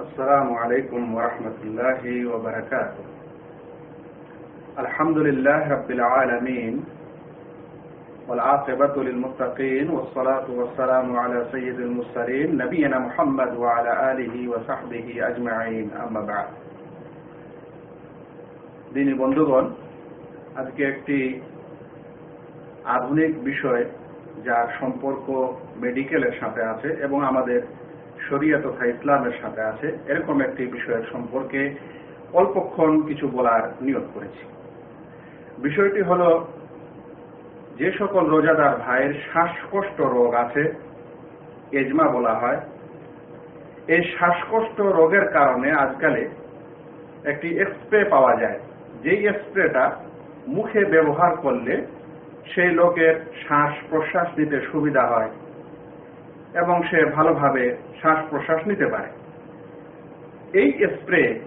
السلام عليكم ورحمة الله وبركاته الحمد لله رب العالمين والعاقبة للمتقين والصلاة والسلام على سيد المرسلين نبينا محمد وعلى آله وصحبه أجمعين أما بعد দিনী বন্ধুগণ আজকে একটি আধুনিক বিষয় যার সম্পর্ক মেডিকেলের সাথে আছে এবং আমাদের শরিয়া তথা ইসলামের সাথে আছে। এরকম একটি বিষয়ের সম্পর্কে অল্পক্ষণ কিছু বলার নিয়োগ করেছি। বিষয়টি হল, যে সকল রোজাদার ভাইয়ের শ্বাসকষ্ট রোগ আছে, এজমা বলা হয়, এই শ্বাসকষ্ট রোগের কারণে আজকালে একটি স্প্রে পাওয়া যায়। যেই স্প্রেটা মুখে ব্যবহার করলে সেই লোকের শ্বাস প্রশ্বাস নিতে সুবিধা হয়। এবং সে ভালোভাবে শ্বাস প্রশ্বাস নিতে পারে। এই স্প্রে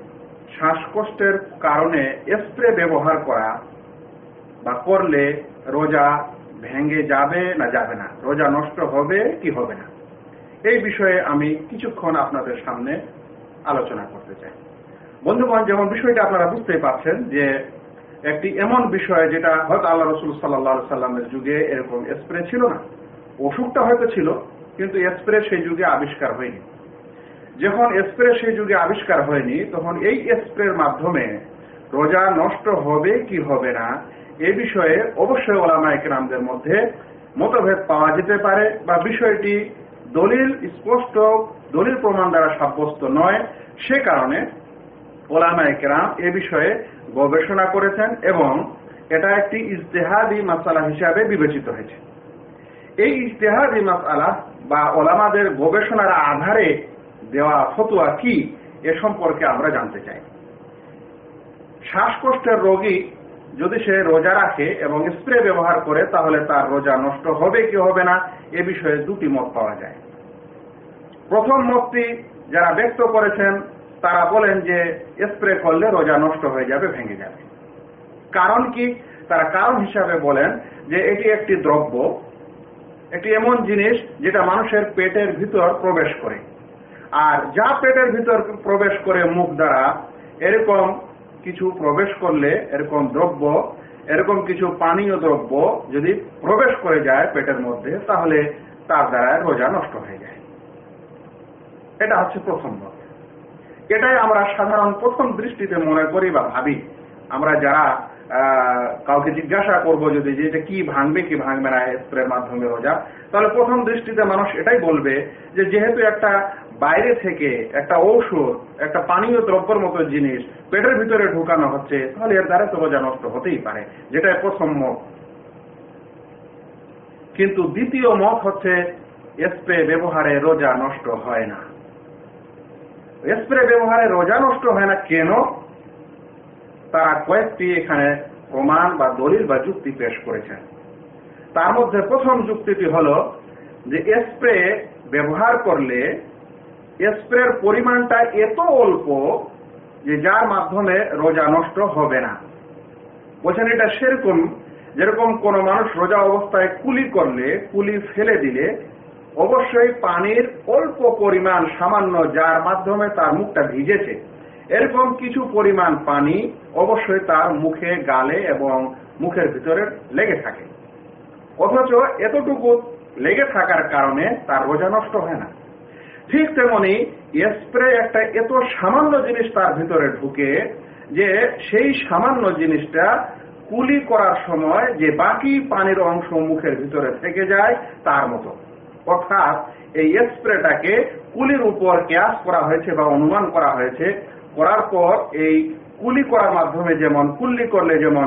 শ্বাসকষ্টের কারণে স্প্রে ব্যবহার করা বা করলে রোজা ভেঙে যাবে না যাবে না, রোজা নষ্ট হবে কি হবে না? এই বিষয়ে আমি কিছুক্ষণ আপনাদের সামনে আলোচনা করতে চাই। বন্ধুগণ, যেমন বিষয়টা আপনারা বুঝতেই পারছেন যে একটি এমন বিষয় যেটা হয়তো আল্লাহ রসুল সাল্লা সাল্লামের যুগে এরকম স্প্রে ছিল না। অসুখটা হয়তো ছিল কিন্তু স্প্রে সেই যুগে আবিষ্কার হয়নি। যখন স্প্রে সেই যুগে আবিষ্কার হয়নি, তখন এই স্প্রের মাধ্যমে রোজা নষ্ট হবে কি হবে না, এ বিষয়ে অবশ্যই ওলামা একরামদের মধ্যে মতভেদ পাওয়া যেতে পারে বা বিষয়টি দলিল, স্পষ্ট, দলিল প্রমাণ দ্বারা সাব্যস্ত নয়। সে কারণে ওলামা একরাম এ বিষয়ে গবেষণা করেছেন এবং এটা একটি ইজতেহাদি মাসালা হিসাবে বিবেচিত হয়েছে। এই ইজতেহাদি মাসালা বা ওলামাদের গবেষণার আধারে দেওয়া ফতুয়া কি এ সম্পর্কে আমরা জানতে চাই। শ্বাসকষ্টের রোগী যদি সে রোজা রাখে এবং স্প্রে ব্যবহার করে, তাহলে তার রোজা নষ্ট হবে কি হবে না এ বিষয়ে দুটি মত পাওয়া যায়। প্রথম মতটি যারা ব্যক্ত করেছেন, তারা বলেন যে স্প্রে করলে রোজা নষ্ট হয়ে যাবে, ভেঙে যাবে। কারণ কি? তারা কারণ হিসাবে বলেন যে এটি একটি দ্রব্য একটি এমন জিনিস যেটা মানুষের পেটের ভিতর প্রবেশ করে। আর যা পেটের ভিতর প্রবেশ করে মুখ দ্বারা, এরকম কিছু প্রবেশ করলে এরকম দ্রব্য, এরকম কিছু পানীয় দ্রব্য যদি প্রবেশ করে যায় পেটের মধ্যে, তাহলে তার দ্বারা রোজা নষ্ট হয়ে যায়। এটা হচ্ছে প্রথম মত এটাই আমরা সাধারণ প্রথম দৃষ্টিতে মনে করি বা ভাবি। আমরা যারা কাউকে জিজ্ঞাসা করব যদি যে এটা কি ভাঙবে কি ভাঙবে না স্প্রের মাধ্যমে রোজা তাহলে প্রথম দৃষ্টিতে মানুষ এটাই বলবে যে যেহেতু একটা বাইরে থেকে একটা ঔষধ, একটা পানীয় দ্রব্যের মতো জিনিস পেটের ভিতরে ঢুকানো হচ্ছে, তাহলে এর দ্বারা তো রোজা নষ্ট হতেই পারে যেটা প্রথম মত। কিন্তু দ্বিতীয় মত হচ্ছে স্প্রে ব্যবহারে রোজা নষ্ট হয় না। স্প্রে ব্যবহারে রোজা নষ্ট হয় না কেন? তারা কয়েকটি এখানে প্রমাণ বা দলিল বা যুক্তি পেশ করেছেন। তার মধ্যে প্রথম যুক্তিটি হল যে স্প্রে ব্যবহার করলে স্প্রের পরিমাণটা এত অল্প যে যার মাধ্যমে রোজা নষ্ট হবে না। বলছেন এটা সেরকম, যেরকম কোন মানুষ রোজা অবস্থায় কুলি করলে, কুলি ফেলে দিলে, অবশ্যই পানির অল্প পরিমাণ সামান্য যার মাধ্যমে তার মুখটা ভিজেছে এরকম কিছু পরিমাণ পানি অবশ্যই তার মুখে, গালে এবং মুখের ভিতরে লেগে থাকে। অথচ এতটুকু লেগে থাকার কারণে তার রোজা নষ্ট হয় না। ঠিক তেমনি স্প্রে একটা এত সামান্য জিনিস তার ভিতরে ঢুকে যে সেই সামান্য জিনিসটা কুলি করার সময় যে বাকি পানির অংশ মুখের ভিতরে থেকে যায়, তার মতো। অর্থাৎ এই স্প্রেটাকে কুলির উপর ক্যাশ করা হয়েছে বা অনুমান করা হয়েছে করার পর এই কুলি করার মাধ্যমে যেমন, কুল্লি করলে যেমন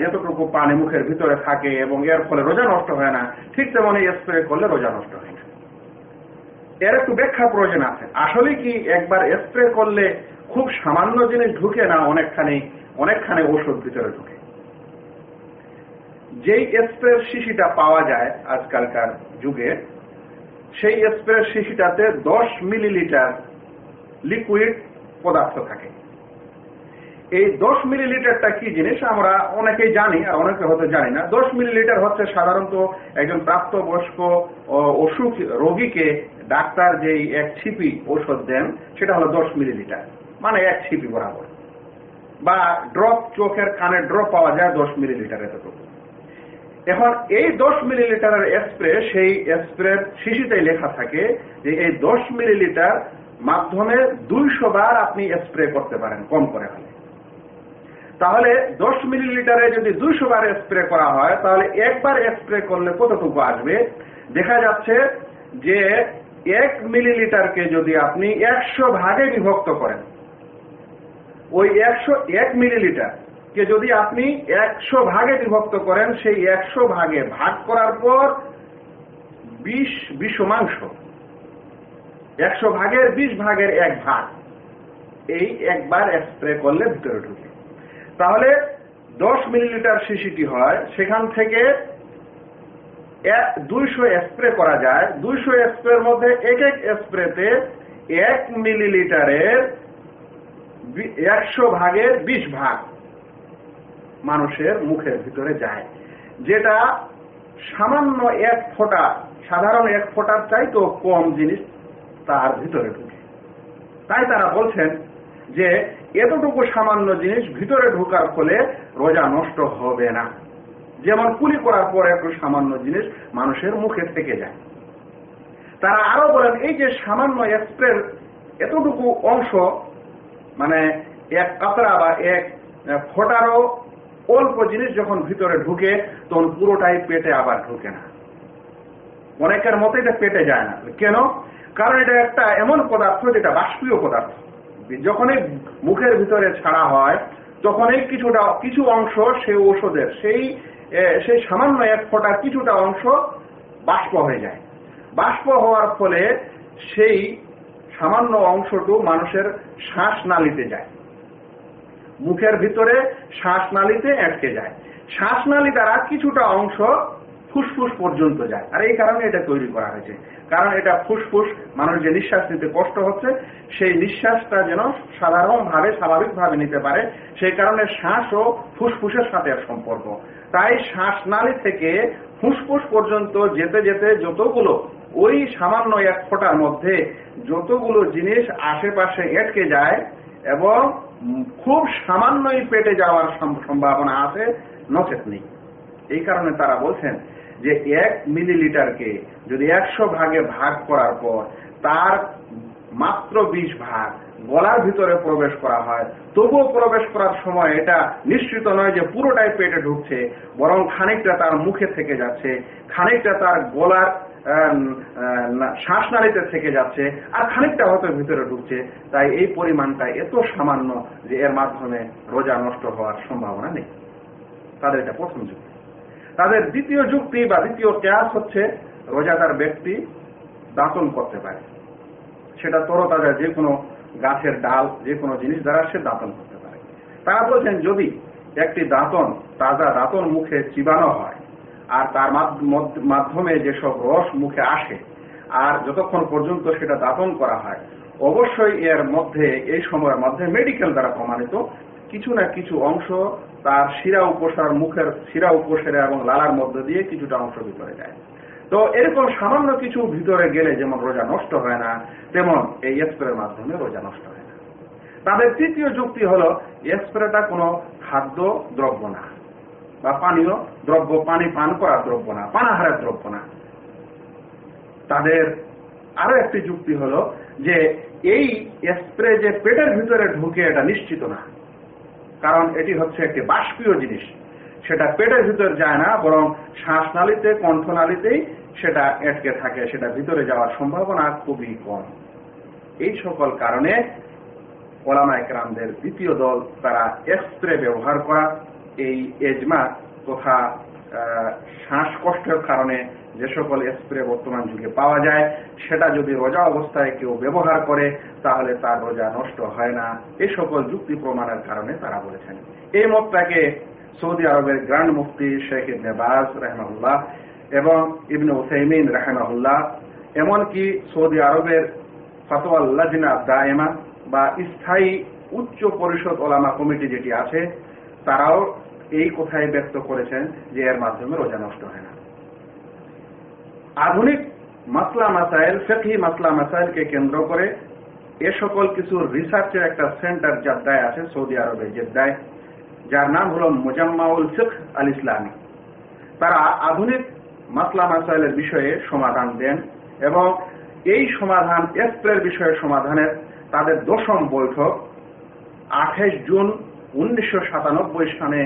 যেতটুকু পানি মুখের ভিতরে থাকে এবং এর ফলে রোজা নষ্ট হয় না, ঠিক তেমন এই স্প্রে করলে রোজা নষ্ট হয় না। এর একটু ব্যাখ্যা প্রয়োজন আছে। আসলে কি একবার স্প্রে করলে খুব সামান্য জিনিস ঢুকে না, অনেকখানি অনেকখানি ওষুধ ভিতরে ঢুকে? যেই স্প্রের শিশিটা পাওয়া যায় আজকালকার যুগে, সেই স্প্রের শিশিটাতে দশ মিলিলিটার লিকুইড পদার্থ থাকে। এই দশ মিলিলিটারটা কি জিনিস? আমরা অনেকেই জানি, আর অনেকে হয়তো জানি না। দশ মিলিলিটার হচ্ছে সাধারণত একজন প্রাপ্তবয়স্ক অসুখ রোগীকে ডাক্তার যে এক ছিপি ঔষধ দেন, সেটা হলো দশ মিলিলিটার। মানে এক ছিপি বরাবর। বা ড্রপ চোখের কানে ড্রপ পাওয়া যায় দশ মিলিলিটার এতটুকু। এখন এই দশ মিলিলিটারের স্প্রে, সেই স্প্রের শিশিতে লেখা থাকে যে এই দশ মিলিলিটার মাধ্যমে দুইশো বার আপনি স্প্রে করতে পারেন, কম করে হলে। তাহলে দশ মিলিলিটারে যদি দুইশো বার স্প্রে করা হয়, তাহলে একবার স্প্রে করলে কতটুকু আসবে? দেখা যাচ্ছে যে এক মিলিলিটারকে যদি আপনি একশো ভাগে বিভক্ত করেন, ওই একশো এক মিলিলিটার কে যদি আপনি একশো ভাগে বিভক্ত করেন, সেই একশো ভাগে ভাগ করার পর বিশ বিষমাংশ একশো ভাগের বিশ ভাগের এক ভাগ। এই একবার স্প্রে করলে ভিতরে ঢুকে। তাহলে দশ মিলিলিটার শিশিটি হয়, সেখান থেকে দুইশো স্প্রে করা যায়। দুইশো স্প্রের মধ্যে এক এক স্প্রেতে এক মিলিলিটারের একশো ভাগের বিশ ভাগ মানুষের মুখের ভিতরে যায়। যেটা সামান্য এক ফোঁটা, সাধারণ এক ফোঁটার চাইতো কম জিনিস তার ভিতরে ঢুকে। তাই তারা বলছেন যে, এতটুকু সামান্য জিনিস ভিতরে ঢোকার ফলে রোজা নষ্ট হবে না। যেমন কুলি করার পর একটু সামান্য জিনিস মানুষের মুখে থেকে যায়। তারা আরও বলেন, এই যে সামান্য স্প্রের এতটুকু অংশ মানে এক কাতরা বা এক ফোটারও অল্প জিনিস যখন ভিতরে ঢুকে, তখন পুরোটাই পেটে আবার ঢুকে না। অনেকের মতো এটা পেটে যায় না। কেন? কারণ এটা একটা এমন পদার্থ যেটা বাষ্পীয় পদার্থ। যখনই মুখের ভিতরে ছাড়া হয়, তখনই কিছুটা, কিছু অংশ সেই ঔষধের, সেই সেই সামান্য এক ফোটার কিছুটা অংশ বাষ্প হয়ে যায়। বাষ্প হওয়ার ফলে সেই সামান্য অংশটু মানুষের শ্বাস নালিতে যায়। মুখের ভিতরে শ্বাসনালীতে আটকে যায়। শ্বাসনালী দ্বারা কিছুটা অংশ ফুসফুস পর্যন্ত যায়। আর এই কারণে এটা তৈরি করা হয়েছে। কারণ এটা ফুসফুস, মানুষ যে নিঃশ্বাস নিতে কষ্ট হচ্ছে, সেই নিঃশ্বাসটা যেন সাধারণভাবে, স্বাভাবিকভাবে নিতে পারে। সেই কারণে শ্বাস ও ফুসফুসের সাথে সম্পর্ক। তাই শ্বাসনালী থেকে ফুসফুস পর্যন্ত যেতে যেতে যতগুলো, ওই সামান্য এক ফোটার মধ্যে যতগুলো জিনিস আশেপাশে এটকে যায় এবং খুব সামান্যই পেটে যাওয়ার সম্ভাবনা আছে, নচেত নেই। এই কারণে তারা বলছেন যে এক মিলিলিটারকে যদি একশো ভাগে ভাগ করার পর তার মাত্র বিশ ভাগ গলার ভিতরে প্রবেশ করা হয়, তবুও প্রবেশ করার সময় এটা নিশ্চিত নয় যে পুরোটাই পেটে ঢুকছে, বরং খানিকটা তার মুখে থেকে যাচ্ছে, খানিকটা তার গলার শ্বাসনালীতে থেকে যাচ্ছে, আর খানিকটা হয়তো ভিতরে ঢুকছে। তাই এই পরিমাণটা এত সামান্য যে এর মাধ্যমে রোজা নষ্ট হওয়ার সম্ভাবনা নেই। তাদের এটা প্রথম যুক্তি। তাদের দ্বিতীয় যুক্তি বা দ্বিতীয় ক্যাস হচ্ছে রোজাদার ব্যক্তি দাঁতন করতে পারে। সেটা তরতাজা যে কোনো গাছের ডাল, যে কোনো জিনিস দ্বারা সে দাঁতন করতে পারে। তারা বলছেন, যদি একটি দাঁতন তাজা দাঁতন মুখে চিবানো হয়, আর তার মাধ্যমে যেসব রস মুখে আসে, আর যতক্ষণ পর্যন্ত সেটা দাপন করা হয়, অবশ্যই এর মধ্যে, এই সময়ের মধ্যে মেডিকেল দ্বারা প্রমাণিত কিছু না কিছু অংশ তার শিরা উপসার মুখের শিরা উপসেরা এবং লালার মধ্যে দিয়ে কিছুটা অংশ ভিতরে যায়। তো এরকম সামান্য কিছু ভিতরে গেলে যেমন রোজা নষ্ট হয় না, তেমন এই স্প্রের মাধ্যমে রোজা নষ্ট হয় না। তাদের তৃতীয় যুক্তি হল স্প্রেটা কোনো খাদ্য দ্রব্য না, বা পানীয় দ্রব্য, পানি পান করার দ্রব্য না, পানাহারের দ্রব্য না। তাদের আরও একটি যুক্তি হল যে, এই স্প্রে যে পেটের ভিতরে ঢুকে এটা নিশ্চিত না। কারণ এটি হচ্ছে একটি বাষ্পীয় জিনিস। সেটা পেটের ভিতরে যায় না, বরং শ্বাসনালীতে, কণ্ঠনালীতেই সেটা এটকে থাকে, সেটা ভিতরে যাওয়ার সম্ভাবনা খুবই কম। এই সকল কারণে ওলামা একরামদের দ্বিতীয় দল তারা স্প্রে ব্যবহার করা, এই এজমা তথা শ্বাসকষ্টের কারণে যে সকল স্প্রে বর্তমান যুগে পাওয়া যায়, সেটা যদি রোজা অবস্থায় কেউ ব্যবহার করে, তাহলে তার রোজা নষ্ট হয় না। এই সকল যুক্তি প্রমাণের কারণে তারা বলেছেন। এই মতটাকে সৌদি আরবের grand mufti Sheikh Ibn Baz রহমাউল্লাহ এবং ইবনে উসাইমিন রহমাউল্লাহ এমনকি সৌদি আরবের ফতোয়াল্লাজিনা দায়মা বা স্থায়ী উচ্চ পরিষদ ওলামা কমিটি যেটি আছে, তারাও এই কথাই ব্যক্ত করেছেন যে এর মাধ্যমে রোজা নষ্ট হয় না। আধুনিক মাসলা মাসাইল ফেকি মাসলা মাসাইলকে কেন্দ্র করে এ সকল কিছু রিসার্চের একটা সেন্টার জেদ্দায় আছে, সৌদি আরবে জেদ্দায়, যার নাম হল মুজাম্মাউল ফিক আল ইসলামী তারা আধুনিক মাসলা মাসাইলের বিষয়ে সমাধান দেন এবং এই সমাধান এপ্রিল বিষয়ে সমাধানের তাদের দশম বৈঠক আঠাইশ জুন উনিশশো সাতানব্বই সালে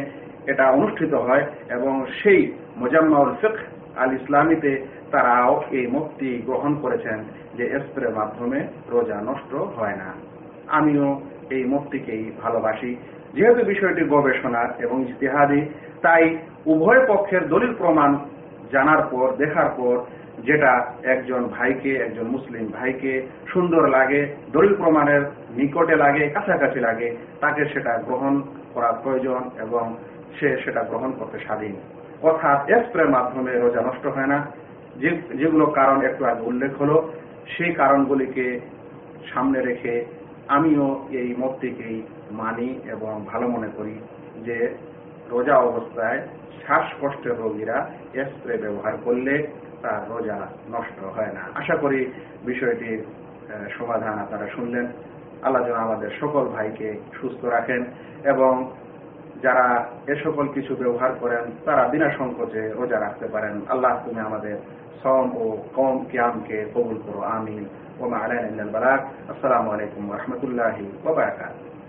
এটা অনুষ্ঠিত হয় এবং সেই মোজাম্মাউল ফিক আল ইসলামীতে তারাও এই মুক্তি গ্রহণ করেছেন যে স্প্রের মাধ্যমে রোজা নষ্ট হয় না। আমিও এই মুক্তিকেই ভালোবাসি। যেহেতু বিষয়টি গবেষণা এবং ইতিহাদি তাই উভয় পক্ষের দলিল প্রমাণ জানার পর, দেখার পর, যেটা একজন ভাইকে, একজন মুসলিম ভাইকে সুন্দর লাগে, দলিল প্রমাণের নিকটে লাগে, কাছাকাছি লাগে, তাকে সেটা গ্রহণ করা প্রয়োজন এবং সে সেটা গ্রহণ করতে স্বাধীন। অর্থাৎ স্প্রের মাধ্যমে রোজা নষ্ট হয় না। যেগুলো কারণ একটু আগে উল্লেখ হলো, সেই কারণগুলিকে সামনে রেখে আমিও এই মতটিকেই মানি এবং ভালো মনে করি যে রোজা অবস্থায় শ্বাসকষ্টের রোগীরা স্প্রে ব্যবহার করলে তার রোজা নষ্ট হয় না। আশা করি বিষয়টির সমাধান আপনারা শুনলেন। আল্লাহ যেন আমাদের সকল ভাইকে সুস্থ রাখেন এবং যারা এ সকল কিছু ব্যবহার করেন, তারা বিনা সংকোচে রোজা রাখতে পারেন। আল্লাহ তুমি আমাদের সম ও কম কিয়ামকে কবুল করো। আমিন। ওমা আলাইন আসসালামু আলাইকুম রহমতুল্লাহি ওবরাকাত